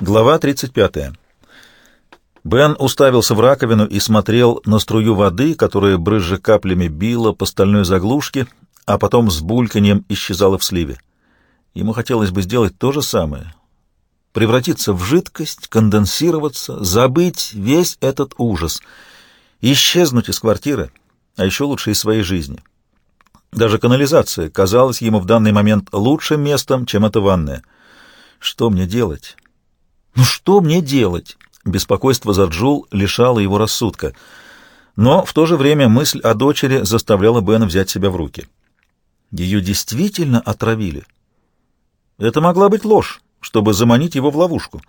Глава 35. Бен уставился в раковину и смотрел на струю воды, которая брызжа каплями била по стальной заглушке, а потом с бульканьем исчезала в сливе. Ему хотелось бы сделать то же самое. Превратиться в жидкость, конденсироваться, забыть весь этот ужас, исчезнуть из квартиры, а еще лучше из своей жизни. Даже канализация казалась ему в данный момент лучшим местом, чем эта ванная. Что мне делать? Ну что мне делать? Беспокойство за Джул лишало его рассудка. Но в то же время мысль о дочери заставляла Бена взять себя в руки. Ее действительно отравили. Это могла быть ложь, чтобы заманить его в ловушку.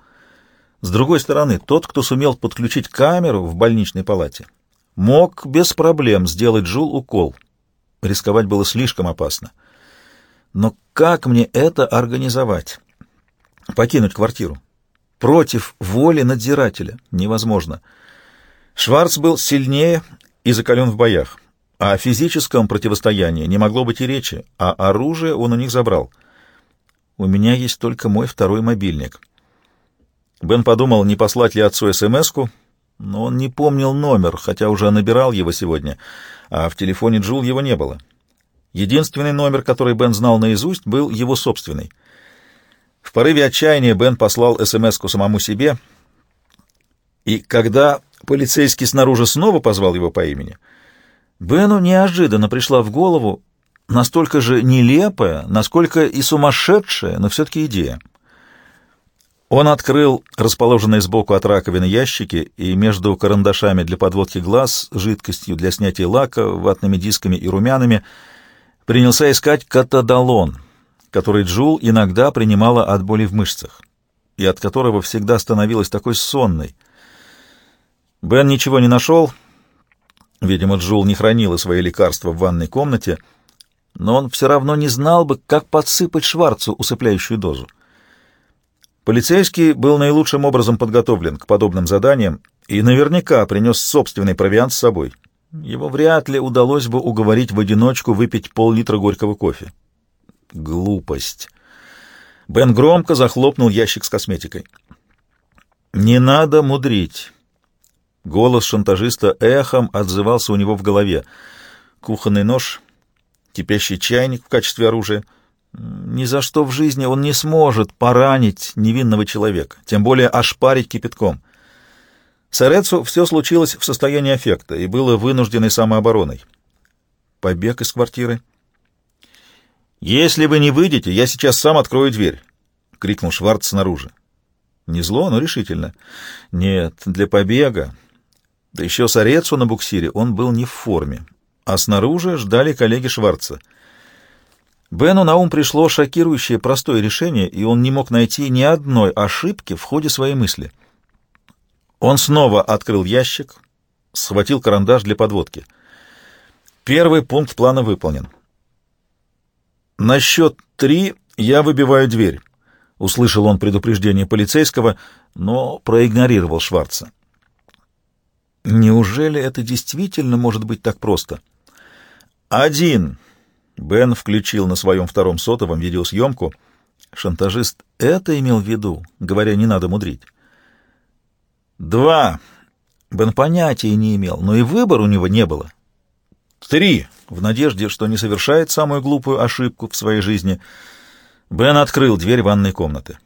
С другой стороны, тот, кто сумел подключить камеру в больничной палате, мог без проблем сделать Джул укол. Рисковать было слишком опасно. Но как мне это организовать? Покинуть квартиру? Против воли надзирателя невозможно. Шварц был сильнее и закален в боях. О физическом противостоянии не могло быть и речи, а оружие он у них забрал. У меня есть только мой второй мобильник. Бен подумал, не послать ли отцу СМС-ку, но он не помнил номер, хотя уже набирал его сегодня, а в телефоне Джул его не было. Единственный номер, который Бен знал наизусть, был его собственный — в порыве отчаяния Бен послал СМС-ку самому себе, и когда полицейский снаружи снова позвал его по имени, Бену неожиданно пришла в голову настолько же нелепая, насколько и сумасшедшая, но все-таки идея. Он открыл расположенные сбоку от раковины ящики и между карандашами для подводки глаз, жидкостью для снятия лака, ватными дисками и румянами принялся искать катадалон — который Джул иногда принимала от боли в мышцах и от которого всегда становилась такой сонной. Бен ничего не нашел. Видимо, Джул не хранила свои лекарства в ванной комнате, но он все равно не знал бы, как подсыпать Шварцу усыпляющую дозу. Полицейский был наилучшим образом подготовлен к подобным заданиям и наверняка принес собственный провиант с собой. Его вряд ли удалось бы уговорить в одиночку выпить пол-литра горького кофе. Глупость. Бен громко захлопнул ящик с косметикой. «Не надо мудрить». Голос шантажиста эхом отзывался у него в голове. Кухонный нож, кипящий чайник в качестве оружия. Ни за что в жизни он не сможет поранить невинного человека, тем более ошпарить кипятком. Сарецу все случилось в состоянии аффекта и было вынужденной самообороной. Побег из квартиры — «Если вы не выйдете, я сейчас сам открою дверь!» — крикнул Шварц снаружи. Не зло, но решительно. Нет, для побега. Да еще с Орецу на буксире он был не в форме. А снаружи ждали коллеги Шварца. Бену на ум пришло шокирующее простое решение, и он не мог найти ни одной ошибки в ходе своей мысли. Он снова открыл ящик, схватил карандаш для подводки. Первый пункт плана выполнен. «На счет три я выбиваю дверь», — услышал он предупреждение полицейского, но проигнорировал Шварца. «Неужели это действительно может быть так просто?» «Один!» — Бен включил на своем втором сотовом видеосъемку. Шантажист это имел в виду, говоря, не надо мудрить. «Два!» Бен понятия не имел, но и выбора у него не было. «Три!» В надежде, что не совершает самую глупую ошибку в своей жизни, Бен открыл дверь ванной комнаты.